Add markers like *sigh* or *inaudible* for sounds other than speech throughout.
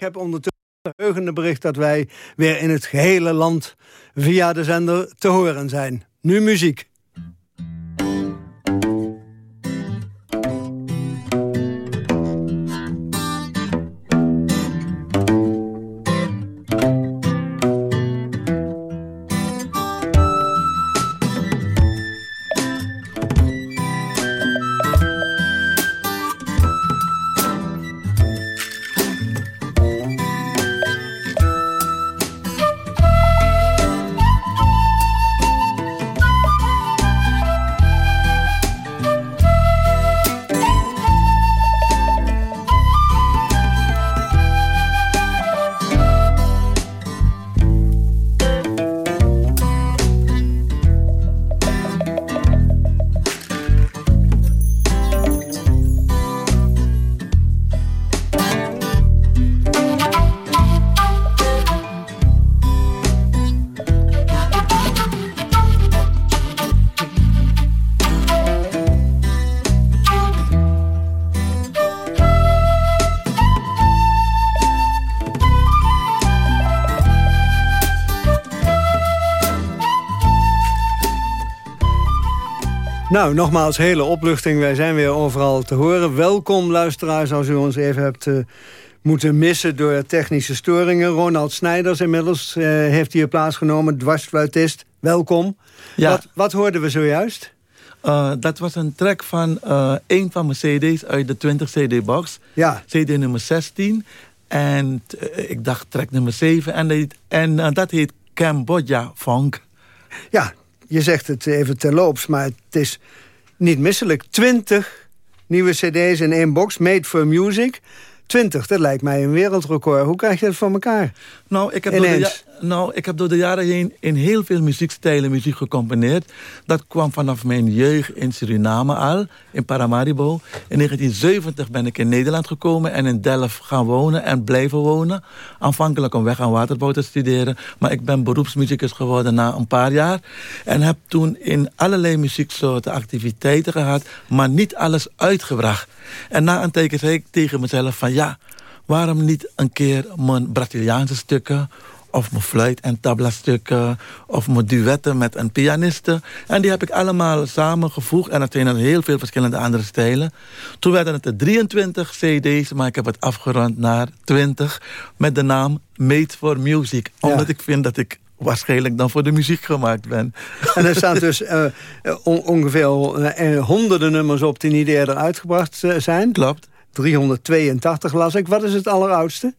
Ik heb ondertussen het heugende bericht dat wij weer in het gehele land via de zender te horen zijn. Nu muziek. Nou, nogmaals, hele opluchting. Wij zijn weer overal te horen. Welkom, luisteraars, als u ons even hebt uh, moeten missen door technische storingen. Ronald Snijders inmiddels uh, heeft hier plaatsgenomen, dwarsfluitist. Welkom. Ja. Wat, wat hoorden we zojuist? Uh, dat was een track van een van mijn cd's uit de 20 cd-box. Ja. CD nummer 16. En ik dacht track nummer 7. En, en dat heet Cambodja Funk. Ja, je zegt het even terloops, maar het is niet misselijk. Twintig nieuwe cd's in één box, made for music. 20, dat lijkt mij een wereldrecord. Hoe krijg je dat voor elkaar? Nou, ik heb, door de, nou, ik heb door de jaren heen in heel veel muziekstijlen muziek gecomponeerd. Dat kwam vanaf mijn jeugd in Suriname al, in Paramaribo. In 1970 ben ik in Nederland gekomen en in Delft gaan wonen en blijven wonen. Aanvankelijk om weg aan waterbouw te studeren. Maar ik ben beroepsmuzikus geworden na een paar jaar. En heb toen in allerlei muzieksoorten activiteiten gehad, maar niet alles uitgebracht. En na een teken zei ik tegen mezelf van ja, waarom niet een keer mijn Braziliaanse stukken of mijn fluit- en tabla-stukken... of mijn duetten met een pianiste. En die heb ik allemaal samengevoegd. En dat zijn heel veel verschillende andere stijlen. Toen werden het er 23 cd's, maar ik heb het afgerond naar 20... met de naam Made for Music. Omdat ik vind dat ik waarschijnlijk dan voor de muziek gemaakt ben. En er staan dus uh, ongeveer uh, honderden nummers op die niet eerder uitgebracht zijn. Klopt. 382 las ik. Wat is het alleroudste?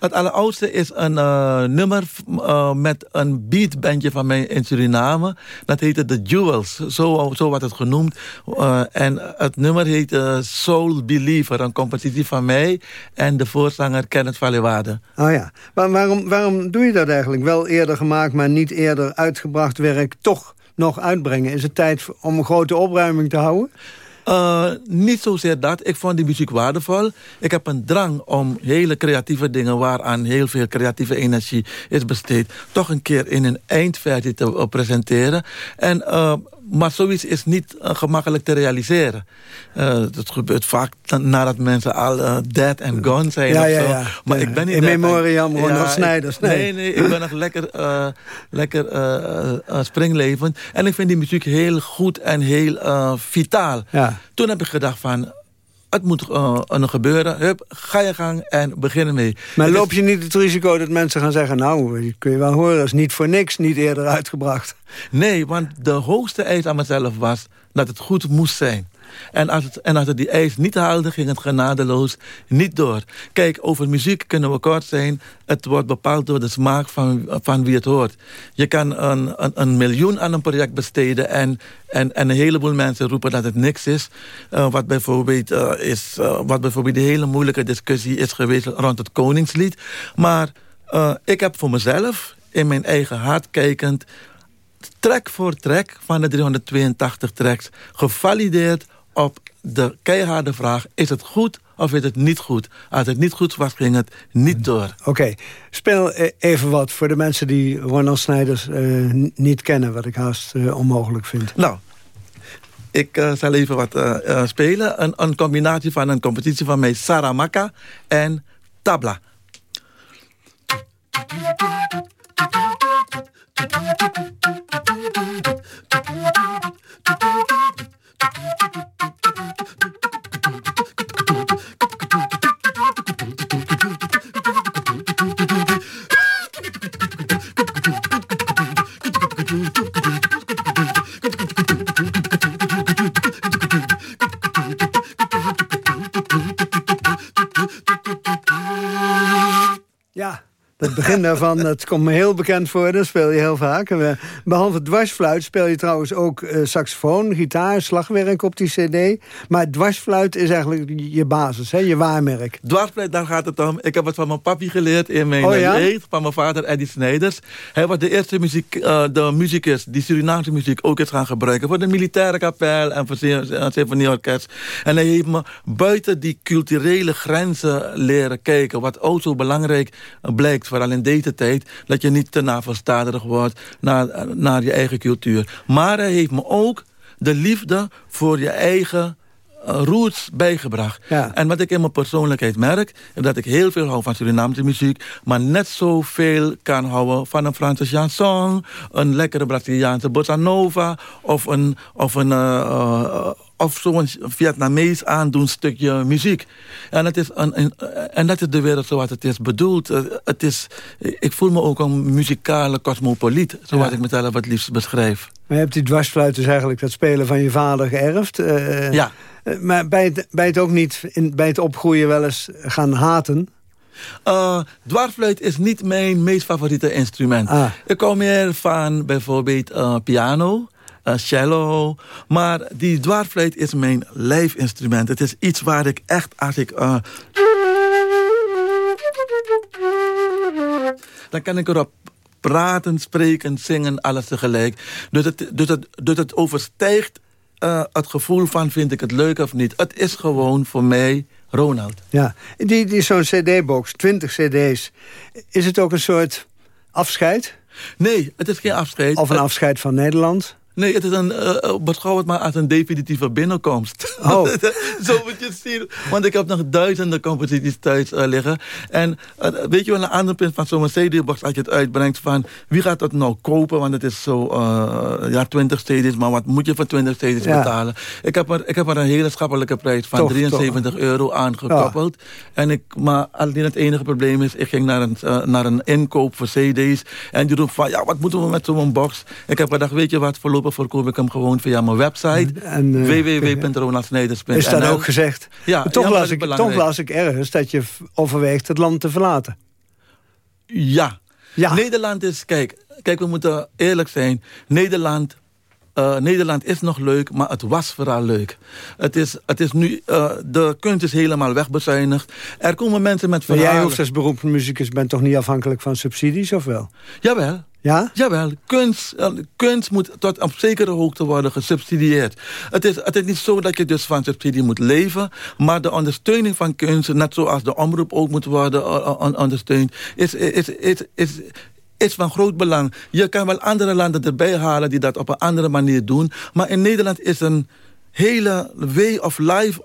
Het alleroudste is een uh, nummer uh, met een beatbandje van mij in Suriname. Dat heette The Jewels, zo, zo wordt het genoemd. Uh, en het nummer heet Soul Believer, een compositie van mij... en de voorzanger Kenneth Vallewaarde. Oh ja, maar waarom, waarom doe je dat eigenlijk? Wel eerder gemaakt, maar niet eerder uitgebracht werk... toch nog uitbrengen? Is het tijd om een grote opruiming te houden? Uh, niet zozeer dat. Ik vond die muziek waardevol. Ik heb een drang om hele creatieve dingen... waaraan heel veel creatieve energie is besteed... toch een keer in een eindversie te uh, presenteren. En uh, maar zoiets is niet uh, gemakkelijk te realiseren. Uh, het gebeurt vaak nadat mensen al uh, dead and gone zijn. Ja, of ja, ja. Maar ik ben niet In memoriam Ronald Snijders. Nee. nee, nee, ik ben nog lekker, lekker springlevend. En ik vind die muziek heel goed en heel vitaal. Toen heb ik gedacht van het moet uh, gebeuren. Hup, ga je gang en begin ermee. Maar loop je niet het risico dat mensen gaan zeggen... nou, kun je wel horen, dat is niet voor niks niet eerder uitgebracht. Nee, want de hoogste eis aan mezelf was dat het goed moest zijn. En als, het, en als het die eis niet haalde, ging het genadeloos niet door. Kijk, over muziek kunnen we kort zijn. Het wordt bepaald door de smaak van, van wie het hoort. Je kan een, een, een miljoen aan een project besteden... En, en, en een heleboel mensen roepen dat het niks is. Uh, wat, bijvoorbeeld, uh, is uh, wat bijvoorbeeld een hele moeilijke discussie is geweest rond het Koningslied. Maar ik heb voor mezelf, in mijn eigen hart kijkend track voor track van de 382 tracks gevalideerd op de keiharde vraag... is het goed of is het niet goed? Als het niet goed was, ging het niet door. Oké, speel e- even wat voor de mensen die Ronald Snijders uh, niet kennen... wat ik haast uh, onmogelijk vind. Nou, ik uh, zal even wat spelen. Een, een, combinatie van een competitie van mij, Saramaka en Tabla. Het begin *laughs* daarvan, dat komt me heel bekend voor. Dat speel je heel vaak. Behalve dwarsfluit speel je trouwens ook uh, saxofoon, gitaar, slagwerk op die cd. Maar dwarsfluit is eigenlijk je basis, hè? je waarmerk. Dwarsfluit, daar gaat het om. Ik heb het van mijn papi geleerd in mijn oh, jeugd. Van mijn vader Eddie Snijders. Hij was de eerste muziek, uh, de muzikus die Surinaamse muziek ook is gaan gebruiken. Voor de militaire kapel en voor het symfonieorkest. En hij heeft me buiten die culturele grenzen leren kijken. Wat ook zo belangrijk blijkt vooral in deze tijd... dat je niet te navelstaderig wordt naar, naar je eigen cultuur. Maar hij heeft me ook de liefde voor je eigen roots bijgebracht. En wat ik in mijn persoonlijkheid merk... is dat ik heel veel hou van Surinaamse muziek... maar net zoveel kan houden van een Franse chanson... een lekkere Braziliaanse bossa nova... of een, of een uh, of zo'n Vietnamees aandoen stukje muziek. En, het is een, en dat is de wereld zoals het is bedoeld. Eh, het is, ik voel me ook een muzikale cosmopoliet, zoals ik mezelf het liefst beschrijf. Maar je hebt die dwarsfluit dus eigenlijk dat spelen van je vader geërfd. Uh, ja. Maar bij het, bij het ook niet in, bij het opgroeien wel eens gaan haten... Uh, dwarsfluit is niet mijn meest favoriete instrument. Ah. Ik kom meer van bijvoorbeeld uh, piano uh, cello. Maar die dwarsfluit is mijn lijfinstrument. Het is iets waar ik echt, als ik... Uh, dan kan ik erop praten, spreken, zingen, alles tegelijk. Dus het, dus het, dus het overstijgt uh, het gevoel van vind ik het leuk of niet. Het is gewoon voor mij Ronald. Ja, die, die zo'n cd-box, 20 cd's. Is het ook een soort afscheid? Nee, het is geen afscheid. Of een afscheid van Nederland? Nee, het is een, uh, beschouw het maar als een definitieve binnenkomst. Oh. *laughs* Zo moet je het zien. Want ik heb nog duizenden composities thuis uh, liggen. En uh, weet je wel, een ander punt van zo'n CD-box... als je het uitbrengt van wie gaat dat nou kopen? Want het is zo, ja, 20 CD's. Maar wat moet je voor 20 CD's betalen? Ik heb, er, ik heb er een hele schappelijke prijs van 73 euro aangekoppeld. Ja. En ik, maar alleen het enige probleem is... ik ging naar een, naar een inkoop voor CD's. En die roep van, ja, wat moeten we met zo'n box? Ik heb gedacht, weet je wat, voorlopig voorkomen verkoop ik hem gewoon via mijn website. Uh, Is dat ook gezegd? Ja, toch, las ik, toch las ik ergens dat je overweegt het land te verlaten. Ja. ja. Nederland is, kijk, kijk, we moeten eerlijk zijn. Nederland uh, Nederland is nog leuk, maar het was vooral leuk. Het is, het is nu, uh, de kunst is helemaal wegbezuinigd. Er komen mensen met verhalen... Maar jij hoeft als bent toch niet afhankelijk van subsidies, of wel? Jawel. Ja? Jawel, kunst, eh, kunst moet tot op zekere hoogte worden gesubsidieerd. Het is, het is niet zo dat je dus van subsidie moet leven... maar de ondersteuning van kunst, net zoals de omroep ook moet worden ondersteund... is, is, is, is, is van groot belang. Je kan wel andere landen erbij halen die dat op een andere manier doen. Maar in Nederland is een hele way of life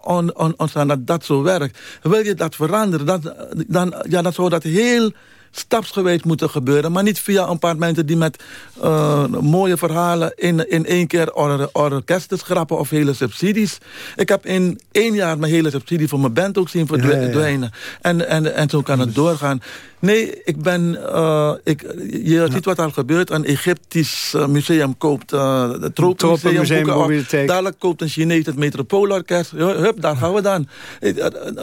ontstaan dat dat zo werkt. Wil je dat veranderen, dan, dan, ja, dan zou dat heel stapsgewijs moeten gebeuren. Maar niet via een paar mensen die met uh, mooie verhalen... in, in één keer or orkesten schrappen of hele subsidies. Ik heb in één jaar mijn hele subsidie voor mijn band ook zien verdwijnen. En, en, en zo kan het doorgaan. Nee, ik ben... Uh, ik, je ziet wat al gebeurt. Een Egyptisch uh, museum koopt uh, het Tropenmuseum. Dadelijk koopt een Chinees het Metropoolorkest. Hup, daar gaan we dan.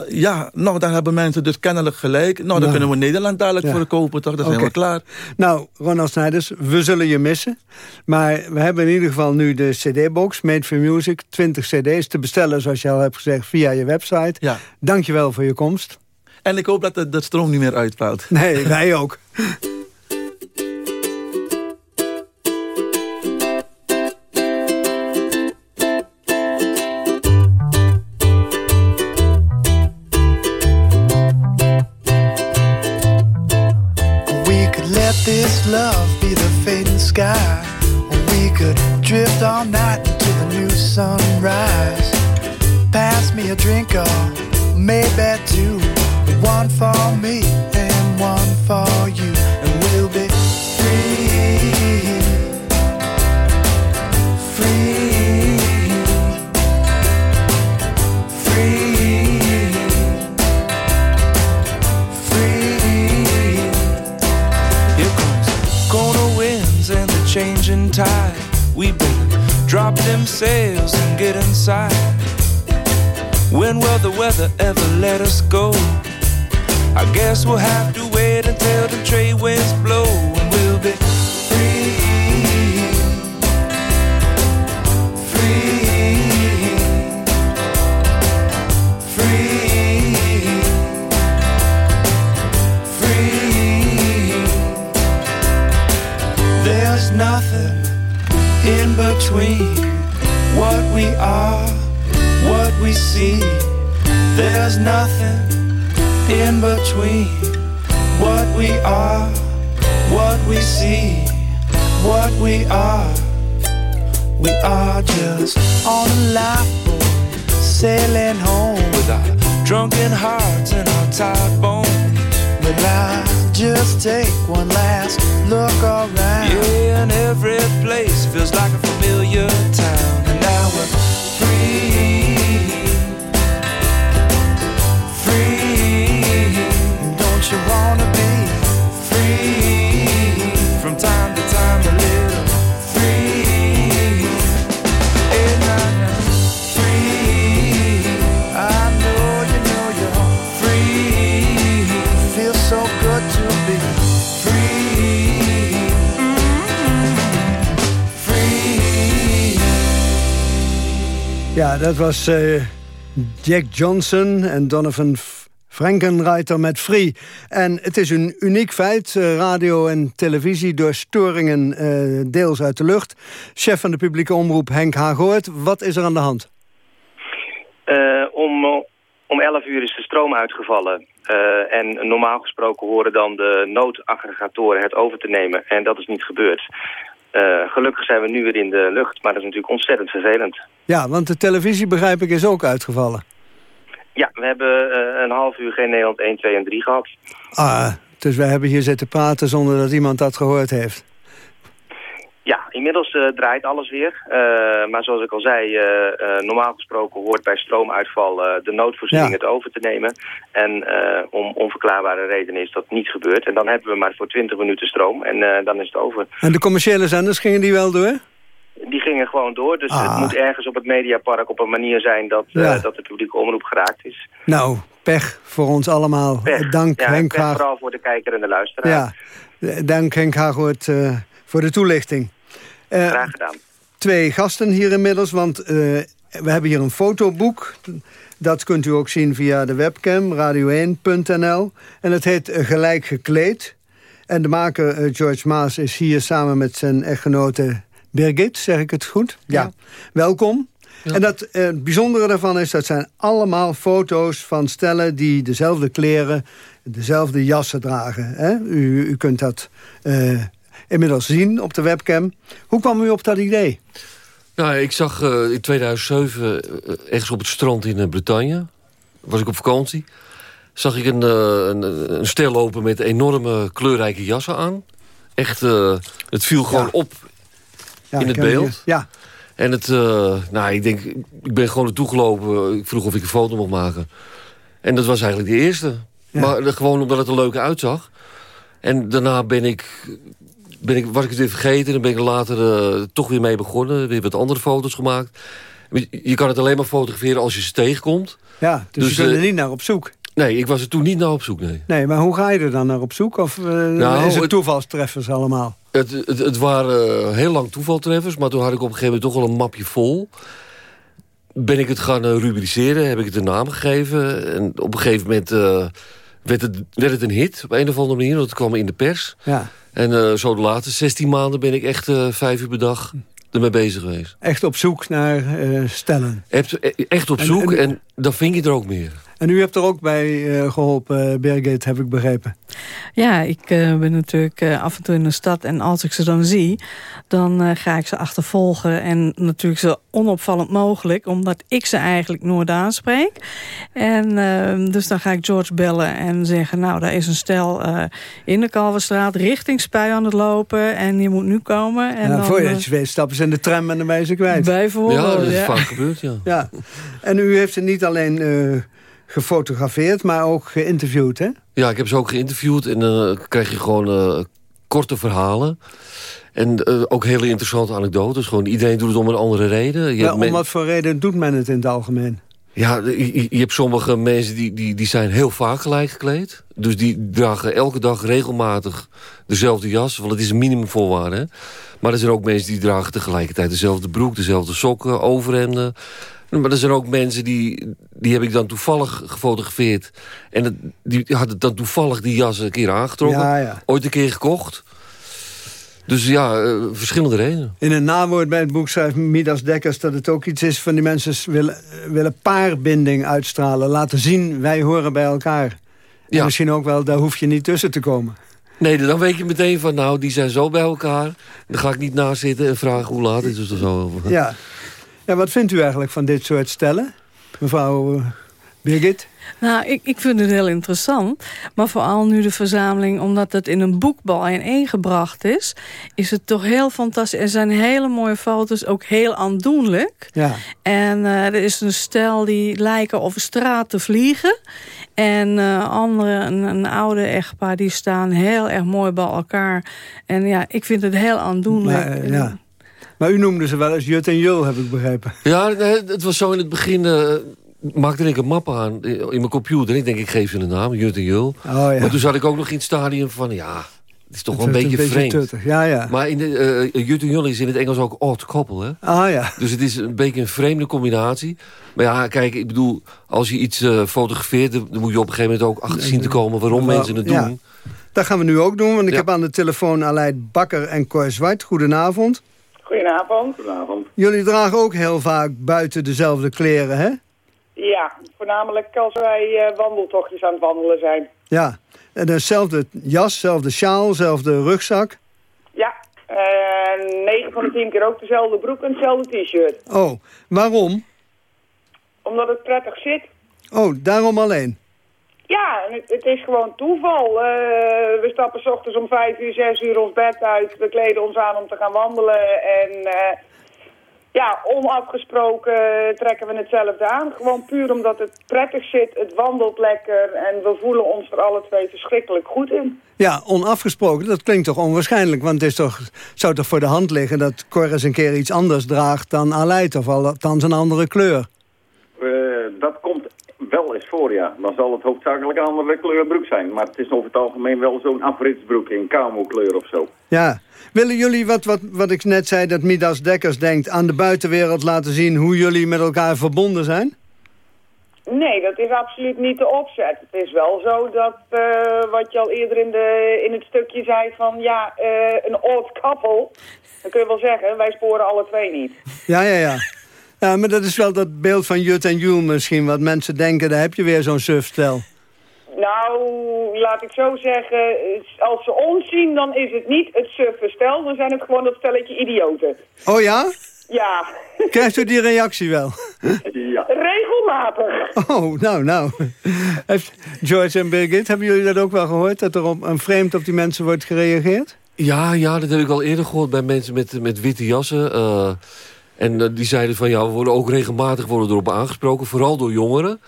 Ja, nou, dan hebben mensen dus kennelijk gelijk. Nou, dan nou. kunnen we Nederland dadelijk voor kopen, toch? Dan zijn we klaar. Nou, Ronald Snijders, we zullen je missen. Maar we hebben in ieder geval nu de cd-box, Made for Music. 20 cd's te bestellen, zoals je al hebt gezegd, via je website. Ja. Dank je wel voor je komst. En ik hoop dat de, de stroom niet meer uitvalt. Nee, wij ook. this love be the fading sky. We could drift all night until the new sunrise. Pass me a drink or maybe two. one for me and one for you, and we'll be free. Free. Free. Free. Here comes corner winds and the changing tide. We better drop them sails and get inside. When will the weather ever let us go? I guess we'll have to wait until the trade winds blow and we'll be free. Free free free There's nothing in between what we are, what we see. There's nothing in between what we are, what we see, what we are. We are just on a lifeboat, sailing home with our drunken hearts and our tired bones. But now, just take one last look around. Yeah, and every place feels like a familiar town. And now we're Dat was eh, Jack Johnson en Donovan Frankenreiter met Free. En het is een uniek feit, eh, radio en televisie... door storingen eh, deels uit de lucht. Chef van de publieke omroep Henk Hagoort, wat is er aan de hand? Om, om 11 uur is de stroom uitgevallen. En normaal gesproken horen dan de noodaggregatoren het over te nemen. En dat is niet gebeurd. Eh, gelukkig zijn we nu weer in de lucht, maar dat is natuurlijk ontzettend vervelend. Ja, want de televisie, begrijp ik, is ook uitgevallen. Ja, we hebben eh, een half uur geen Nederland 1, 2 en 3 gehad. Ah, dus wij hebben hier zitten praten zonder dat iemand dat gehoord heeft. Ja, inmiddels eh, draait alles weer. Eh, maar zoals ik al zei, eh, normaal gesproken hoort bij stroomuitval de noodvoorziening Ja. het over te nemen. En om onverklaarbare redenen is dat niet gebeurd. En dan hebben we maar voor 20 minuten stroom en dan is het over. En de commerciële zenders, gingen die wel door? Die gingen gewoon door, dus Ah. het moet ergens op het Mediapark op een manier zijn dat, Ja. dat de publieke omroep geraakt is. Nou, pech voor ons allemaal. Pech. Dank ja, Henk Haag. vooral voor de kijker en de luisteraar. Ja, dank Henk eh, voor de toelichting. Eh, Graag gedaan. twee gasten hier inmiddels, want eh, we hebben hier een fotoboek. Dat kunt u ook zien via de webcam, radio1.nl. En het heet eh, Gelijk gekleed. En de maker George Maas is hier samen met zijn echtgenote Birgit, zeg ik het goed? Ja. Welkom. En dat, eh, het bijzondere daarvan is, dat zijn allemaal foto's van stellen... die dezelfde kleren, dezelfde jassen dragen. Hè? U, u kunt dat eh, inmiddels zien op de webcam. Hoe kwam u op dat idee? Nou, ik zag eh, in 2007 eh, ergens op het strand in eh, Bretagne... was ik op vakantie... zag ik een, een, een stel lopen met enorme kleurrijke jassen aan. Echt, het viel gewoon Ja. op Ja, In het beeld? Ja, En het, nou, ik denk, ik ben gewoon naartoe gelopen. Ik vroeg of ik een foto mocht maken. En dat was eigenlijk de eerste. Ja. Maar gewoon omdat het er leuk uitzag. En daarna ben ik, ben ik, was ik het weer vergeten. En ben ik er later eh, toch weer mee begonnen. Weer wat andere foto's gemaakt. Je- kan het alleen maar fotograferen als je ze tegenkomt. ja dus, Dus, je kunt er eh, niet naar op zoek. Nee, ik was er toen niet naar op zoek, nee. Nee, maar hoe ga je er dan naar op zoek? Of eh, Nou, is het het- toevalstreffers allemaal? Het, het, het waren heel lang toevaltreffers, maar toen had ik op een gegeven moment toch wel een mapje vol. Ben ik het gaan rubriceren, heb ik het een naam gegeven. En op een gegeven moment werd, het, werd het een hit op een of andere manier, want het kwam in de pers. Ja, En eh, zo de laatste 16 maanden ben ik echt eh, vijf uur per dag ermee bezig geweest. echt op zoek naar eh, stellen. Echt, echt op En- zoek en- en, dan vind je er ook meer. En u hebt er ook bij eh, geholpen, eh, Birgit, heb ik begrepen. Ja, ik eh, ben natuurlijk af en toe in de stad en als ik ze dan zie... dan eh, ga ik ze achtervolgen en natuurlijk zo onopvallend mogelijk... omdat ik ze eigenlijk nooit aanspreek. En eh, dus dan ga ik George bellen en zeggen... nou, daar is een stel eh, in de Kalverstraat richting Spui aan het lopen... en je moet nu komen. En ja, dan, voor je het weet stappen ze in de tram en dan ben je ze kwijt. Bijvoorbeeld, ja, dat is ja. vaak gebeurd, ja. Ja. En u heeft ze niet alleen eh, gefotografeerd, maar ook geïnterviewd, hè? Ja, ik heb ze ook geïnterviewd en dan krijg je gewoon eh, korte verhalen. En uh, ook hele interessante anekdotes. Gewoon, iedereen doet het om een andere reden. Je om wat voor reden doet men het in het algemeen? Ja, je, je, hebt sommige mensen die, die, die zijn heel vaak gelijk gekleed. Dus die dragen elke dag regelmatig dezelfde jas. Want het is een minimumvoorwaarde. Maar er zijn ook mensen die dragen tegelijkertijd dezelfde broek... dezelfde sokken, overhemden. Maar er zijn ook mensen die, die heb ik dan toevallig gefotografeerd. En die hadden dan toevallig die jas een keer aangetrokken. Ja, ja. Ooit een keer gekocht. Dus ja, uh, verschillende redenen. In een nawoord bij het boek schrijft Midas Dekkers... dat het ook iets is van die mensen willen, willen paarbinding uitstralen. Laten zien, wij horen bij elkaar. En misschien ook wel, daar hoef je niet tussen te komen. Nee, dan weet je meteen van, nou, die zijn zo bij elkaar. Dan ga ik niet naast zitten en vragen hoe laat is het of zo. Ja. Ja, wat vindt u eigenlijk van dit soort stellen? Mevrouw uh, Birgit? Nou, ik, ik vind het heel interessant. Maar vooral nu de verzameling, omdat het in een boekbal ineengebracht is... is het toch heel fantastisch. Er zijn hele mooie foto's, ook heel aandoenlijk. Ja. En uh, er is een stel die lijken over straat te vliegen. En uh, andere, een, een, oude echtpaar, die staan heel erg mooi bij elkaar. En ja, ik vind het heel aandoenlijk. Maar, ja. Maar u noemde ze wel eens Jut en Jul, heb ik begrepen. Ja, het was zo in het begin... Uh, maakte ik een map aan in mijn computer. Ik denk, ik geef ze een naam, Jut en Jul. Oh, ja. Maar toen zat ik ook nog in het stadium van... ja, het is toch wel een beetje, een beetje vreemd. Ja, ja. Maar in de, uh, Jut en Jul is in het Engels ook odd couple, hè? Ah, ja. Dus het is een beetje een vreemde combinatie. Maar ja, kijk, ik bedoel, als je iets uh, fotografeert... dan moet je op een gegeven moment ook achter zien te komen... waarom mensen het doen. Ja. Dat gaan we nu ook doen, want ik heb aan de telefoon Aleid Bakker en Cor Zwart. Goedenavond. Goedenavond. Goedenavond. Jullie dragen ook heel vaak buiten dezelfde kleren, hè? Ja, voornamelijk als wij uh, wandeltochtjes aan het wandelen zijn. Ja, en dezelfde jas, dezelfde sjaal, dezelfde rugzak? Ja, en 9 van de 10 keer ook dezelfde broek en dezelfde t-shirt. Oh, waarom? Omdat het prettig zit. Oh, daarom alleen? Ja, het, het is gewoon toeval. Uh, we stappen s ochtends om 5 uur, 6 uur ons bed uit. We kleden ons aan om te gaan wandelen. En uh, ja, onafgesproken trekken we hetzelfde aan. Gewoon puur omdat het prettig zit, het wandelt lekker... en we voelen ons er alle twee verschrikkelijk goed in. Ja, onafgesproken, dat klinkt toch onwaarschijnlijk... want het is toch, zou toch voor de hand liggen dat Cor eens een keer iets anders draagt dan Aleid... of althans een andere kleur? Uh, dat wel eens voor, ja. Dan zal het hoofdzakelijk een andere kleurbroek zijn. Maar het is over het algemeen wel zo'n afritsbroek in camo-kleur of zo. Ja. Willen jullie, wat, wat, wat ik net zei, dat Midas Dekkers denkt... aan de buitenwereld laten zien hoe jullie met elkaar verbonden zijn? Nee, dat is absoluut niet de opzet. Het is wel zo dat, uh, wat je al eerder in, de, in het stukje zei van... ja, uh, een odd couple, dan kun je wel zeggen, wij sporen alle twee niet. Ja, ja, ja. Ja, maar dat is wel dat beeld van Jut en Jul misschien... wat mensen denken, daar heb je weer zo'n sufstel. Nou, laat ik zo zeggen, als ze ons zien, dan is het niet het suffe stel. Dan zijn het gewoon dat stelletje idioten. Oh ja? Ja. Krijgt u die reactie wel? Ja. Regelmatig. Oh, nou, nou. George en Birgit, hebben jullie dat ook wel gehoord? Dat er op een vreemd op die mensen wordt gereageerd? Ja, ja, dat heb ik al eerder gehoord bij mensen met, met witte jassen. Uh, en uh, die zeiden van, ja, we worden ook regelmatig worden erop aangesproken. Vooral door jongeren.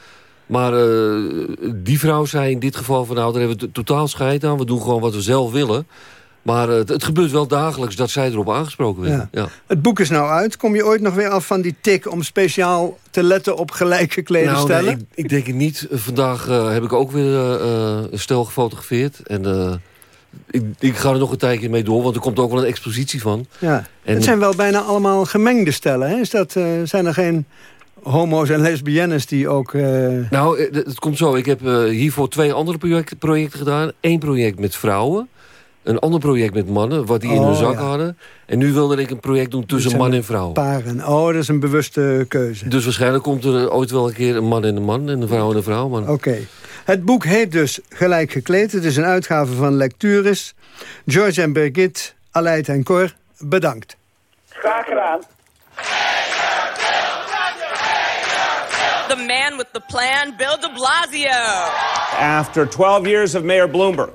Maar uh, die vrouw zei in dit geval van, nou, daar hebben we totaal scheid aan. We doen gewoon wat we zelf willen. Maar uh, het, het, gebeurt wel dagelijks dat zij erop aangesproken werden. Ja. Ja. Het boek is nou uit. Kom je ooit nog weer af van die tik om speciaal te letten op gelijk geklede nou? Nee, ik, ik, denk het niet. Vandaag heb ik ook weer een stel gefotografeerd. En ik, ik, ga er nog een tijdje mee door, want er komt ook wel een expositie van. Ja. En... Het zijn wel bijna allemaal gemengde stellen. Hè? Is dat, zijn er geen homo's en lesbiennes die ook... Uh... Nou, het komt zo. Ik heb uh, hiervoor twee andere projecten, projecten gedaan. Eén project met vrouwen. Een ander project met mannen, wat die oh, in hun zak ja. hadden. En nu wilde ik een project doen tussen man en vrouw. Paren. Oh, dat is een bewuste keuze. Dus waarschijnlijk komt er ooit wel een keer een man en een man... en een vrouw en een vrouw. Oké. Okay. Het boek heet dus Gelijk gekleed. Het is een uitgave van Lecturis. George en Birgit, Aleid en Cor, bedankt. Graag gedaan. the man with the plan, Bill de Blasio. After 12 years of Mayor Bloomberg,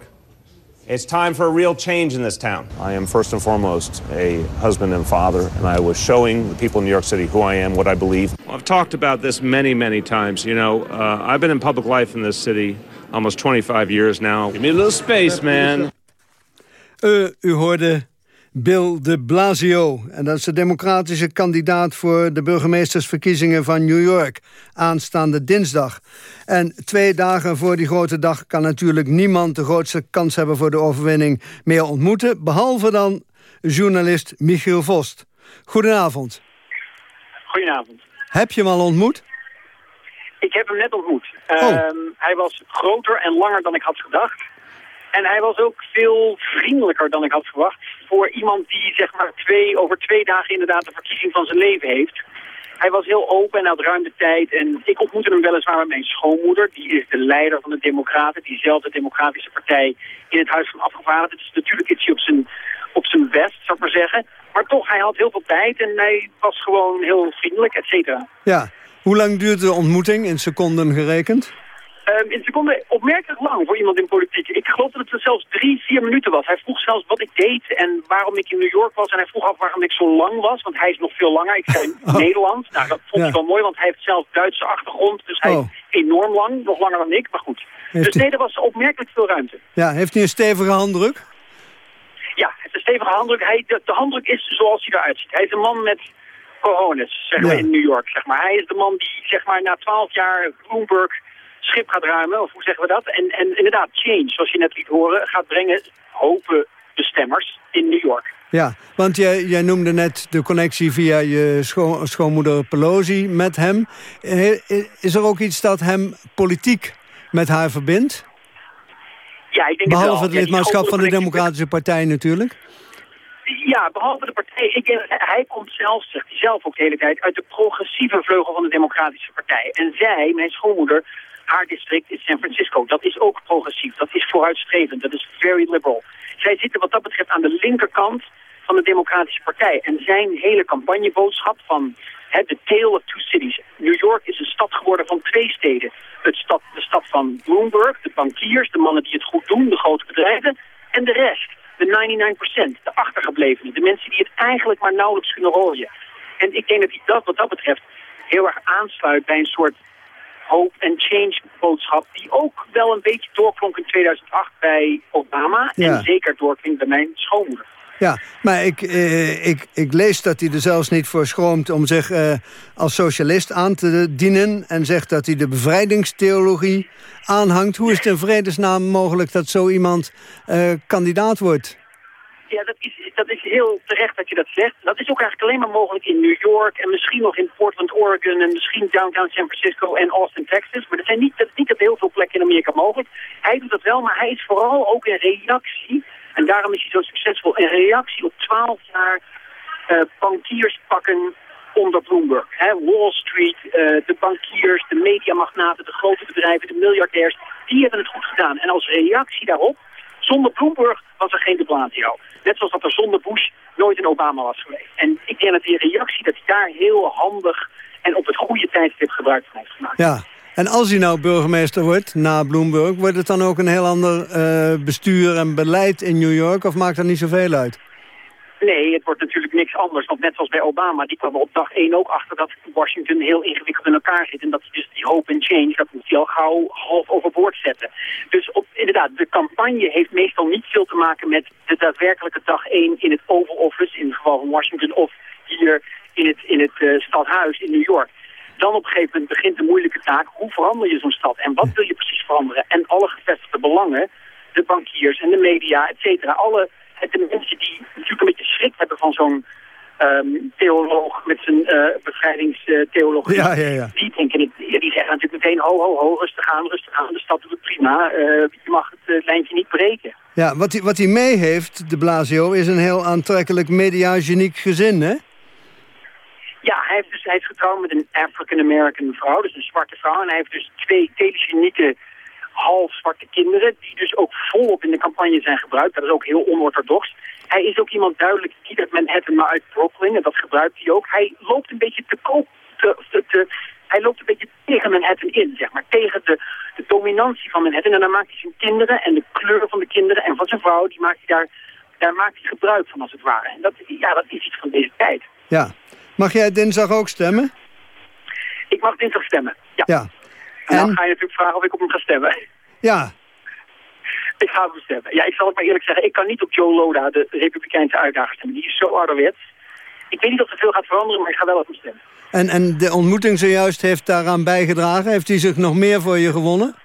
it's time for a real change in this town. I am first and foremost a husband and father, and I was showing the people in New York City who I am, what I believe. Well, I've talked about this many, many times. You know, uh, I've been in public life in this city almost 25 years now. Give me a little space, man. Uh, u hoorde Bill de Blasio. En dat is de democratische kandidaat voor de burgemeestersverkiezingen van New York. Aanstaande dinsdag. En twee dagen voor die grote dag kan natuurlijk niemand de grootste kans hebben voor de overwinning meer ontmoeten. Behalve dan journalist Michiel Vost. Goedenavond. Goedenavond. Heb je hem al ontmoet? Ik heb hem net ontmoet. Oh. Ehm, hij was groter en langer dan ik had gedacht. En hij was ook veel vriendelijker dan ik had verwacht. Voor iemand die zeg maar twee, over twee dagen inderdaad de verkiezing van zijn leven heeft. Hij was heel open en had ruim de tijd. En ik ontmoette hem weliswaar met mijn schoonmoeder. Die is de leider van de Democraten. Diezelfde Democratische Partij in het Huis van Afgevaardigden. Dus natuurlijk is hij op zijn, op zijn best, zou ik maar zeggen. Maar toch, hij had heel veel tijd en hij was gewoon heel vriendelijk, et cetera. Ja. Hoe lang duurt de ontmoeting in seconden gerekend? Um, in seconden opmerkelijk lang voor iemand in politiek. Ik geloof dat het zelfs drie, vier minuten was. Hij vroeg zelfs wat ik deed en waarom ik in New York was. En hij vroeg af waarom ik zo lang was, want hij is nog veel langer. Ik zei *laughs* Oh. Nederland. Nou, dat vond Ja. ik wel mooi, want hij heeft zelf Duitse achtergrond. Dus hij Oh. is enorm lang, nog langer dan ik, maar goed. Heeft dus nee, er was opmerkelijk veel ruimte. Ja, heeft hij een stevige handdruk? Ja, het is een stevige handdruk. Hij, de, de handdruk is zoals hij eruit ziet. Hij is een man met cojones, zeggen we Ja. in New York. Zeg maar. Hij is de man die zeg maar, na twaalf jaar Bloomberg schip gaat ruimen, of hoe zeggen we dat? En, en inderdaad, change, zoals je net liet horen, gaat brengen, hopen de stemmers in New York. Ja, want jij, jij noemde net de connectie via je scho- schoonmoeder Pelosi met hem. Is er ook iets dat hem politiek met haar verbindt? Ja, ik denk Behalve het, Ja, lidmaatschap van de Democratische Partij natuurlijk. Ja, behalve de partij. Ik denk, hij komt zelf, zegt hij zelf ook de hele tijd, uit de progressieve vleugel van de Democratische Partij. En zij, mijn schoonmoeder, haar district is San Francisco. Dat is ook progressief. Dat is vooruitstrevend. Dat is very liberal. Zij zitten wat dat betreft aan de linkerkant van de Democratische Partij. En zijn hele campagneboodschap van hè, the tale of two cities. New York is een stad geworden van twee steden. Het stad, de stad van Bloomberg, de bankiers, de mannen die het goed doen, de grote bedrijven. En de rest, de 99%, de achtergeblevenen. De mensen die het eigenlijk maar nauwelijks kunnen rooien. En ik denk dat hij dat wat dat betreft heel erg aansluit bij een soort hope and change boodschap... die ook wel een beetje doorklonk in 2008 bij Obama... Ja. en zeker doorklonk bij mijn schoonmoeder. Ja, maar ik, eh, ik, ik lees dat hij er zelfs niet voor schroomt om zich eh, als socialist aan te dienen... en zegt dat hij de bevrijdingstheologie aanhangt. Hoe is het in vredesnaam mogelijk dat zo iemand eh, kandidaat wordt? Ja, dat is, dat is heel terecht dat je dat zegt. Dat is ook eigenlijk alleen maar mogelijk in New York en misschien nog in Portland, Oregon en misschien downtown San Francisco en Austin, Texas. Maar dat, zijn niet, dat is niet op heel veel plekken in Amerika mogelijk. Hij doet dat wel, maar hij is vooral ook een reactie, en daarom is hij zo succesvol, een reactie op 12 jaar eh bankierspakken onder Bloomberg. Wall Street, eh, de bankiers, de mediamagnaten, de grote bedrijven, de miljardairs, die hebben het goed gedaan. En als reactie daarop, zonder Bloomberg was er geen de Blasio. Net zoals dat er zonder Bush nooit een Obama was geweest. En ik denk dat die reactie, dat hij daar heel handig en op het goede tijdstip gebruik van heeft gemaakt. Ja, en als hij nou burgemeester wordt, na Bloomberg... wordt het dan ook een heel ander eh, bestuur en beleid in New York... of maakt dat niet zoveel uit? Nee, het wordt natuurlijk niks anders. Want net zoals bij Obama, die kwam op dag één ook achter dat Washington heel ingewikkeld in elkaar zit. En dat dus die hope and change, dat moet hij al gauw half overboord zetten. Dus op, inderdaad, de campagne heeft meestal niet veel te maken met de daadwerkelijke dag één in het Oval Office, in het geval van Washington, of hier in het, in het eh, stadhuis in New York. Dan op een gegeven moment begint de moeilijke taak. Hoe verander je zo'n stad? En wat wil je precies veranderen? En alle gevestigde belangen, de bankiers en de media, et cetera, alle de mensen die natuurlijk een beetje schrik hebben van zo'n ehm, theoloog met zijn uh, bevrijdingstheologie. Ja, ja, ja. Die, denken, die zeggen natuurlijk meteen, ho, ho, ho, rustig aan, rustig aan. De stad doet het prima. Uh, je mag het uh, lijntje niet breken. Ja, wat hij, wat hij mee heeft, de Blasio, is een heel aantrekkelijk mediageniek gezin, hè? Ja, hij, heeft dus, hij is getrouwd met een African-American vrouw, dus een zwarte vrouw. En hij heeft dus twee telegenieke half zwarte kinderen, die dus ook volop in de campagne zijn gebruikt. Dat is ook heel onorthodox. Hij is ook iemand duidelijk niet uit Manhattan, maar uit Brooklyn. En dat gebruikt hij ook. Hij loopt een beetje te koop. Te, te, te, hij loopt een beetje tegen Manhattan in, zeg maar. Tegen de, de dominantie van Manhattan. En dan maakt hij zijn kinderen en de kleur van de kinderen en van zijn vrouw, die maakt hij daar, daar maakt hij gebruik van als het ware. En dat, ja, dat is iets van deze tijd. Ja. Mag jij dinsdag ook stemmen? Ik mag dinsdag stemmen, ja. Ja. En dan ga je natuurlijk vragen of ik op hem ga stemmen. Ja. *laughs* Ik ga hem stemmen. Ja, ik zal het maar eerlijk zeggen. Ik kan niet op Joe Loda, de Republikeinse uitdager, stemmen. Die is zo ouderwets. Ik weet niet of er veel gaat veranderen, maar ik ga wel op hem stemmen. En, en de ontmoeting zojuist heeft daaraan bijgedragen? Heeft hij zich nog meer voor je gewonnen?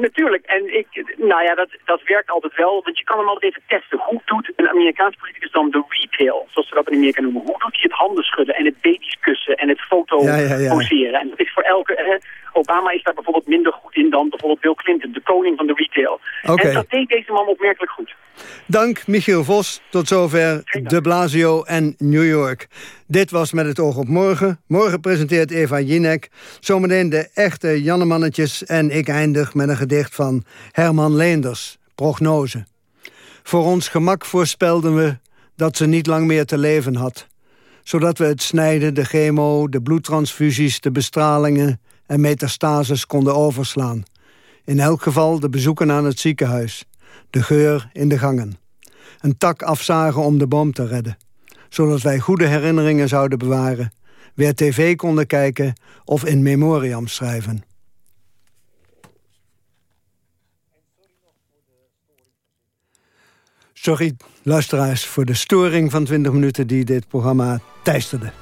Natuurlijk. En ik, nou ja, dat, dat werkt altijd wel. Want je kan hem altijd even testen. Hoe doet een Amerikaans politicus dan de retail, zoals ze dat in Amerika noemen? Hoe doet hij het handen schudden en het baby's kussen en het foto Ja, ja, ja. poseren? En dat is voor elke... eh, Obama is daar bijvoorbeeld minder goed in dan bijvoorbeeld Bill Clinton, de koning van de retail. Oké. En dat deed deze man opmerkelijk goed. Dank, Michiel Vos. Tot zover de Blasio en New York. Dit was Met het oog op morgen. Morgen presenteert Eva Jinek. Zometeen de echte Jannemannetjes. En ik eindig met een gedicht van Herman Leenders. Prognose. Voor ons gemak voorspelden we dat ze niet lang meer te leven had. Zodat we het snijden, de chemo, de bloedtransfusies, de bestralingen en metastases konden overslaan. In elk geval de bezoeken aan het ziekenhuis. De geur in de gangen. Een tak afzagen om de boom te redden. Zodat wij goede herinneringen zouden bewaren. Weer tv konden kijken of in memoriam schrijven. Sorry, luisteraars, voor de storing van 20 minuten die dit programma teisterde.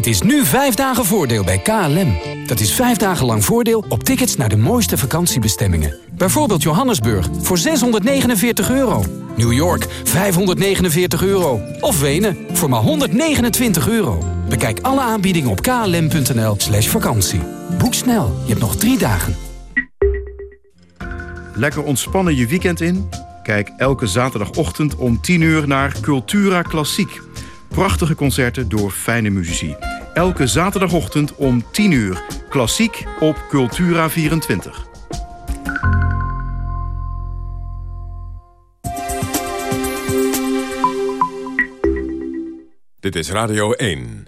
Het is nu vijf dagen voordeel bij KLM. Dat is vijf dagen lang voordeel op tickets naar de mooiste vakantiebestemmingen. Bijvoorbeeld Johannesburg voor 649 euro. New York 549 euro. Of Wenen voor maar 129 euro. Bekijk alle aanbiedingen op klm.nl slash vakantie. Boek snel, je hebt nog drie dagen. Lekker ontspannen je weekend in? Kijk elke zaterdagochtend om 10 uur naar Cultura Klassiek. Prachtige concerten door fijne muzici. Elke zaterdagochtend om 10 uur. Klassiek op Cultura 24. Dit is Radio 1.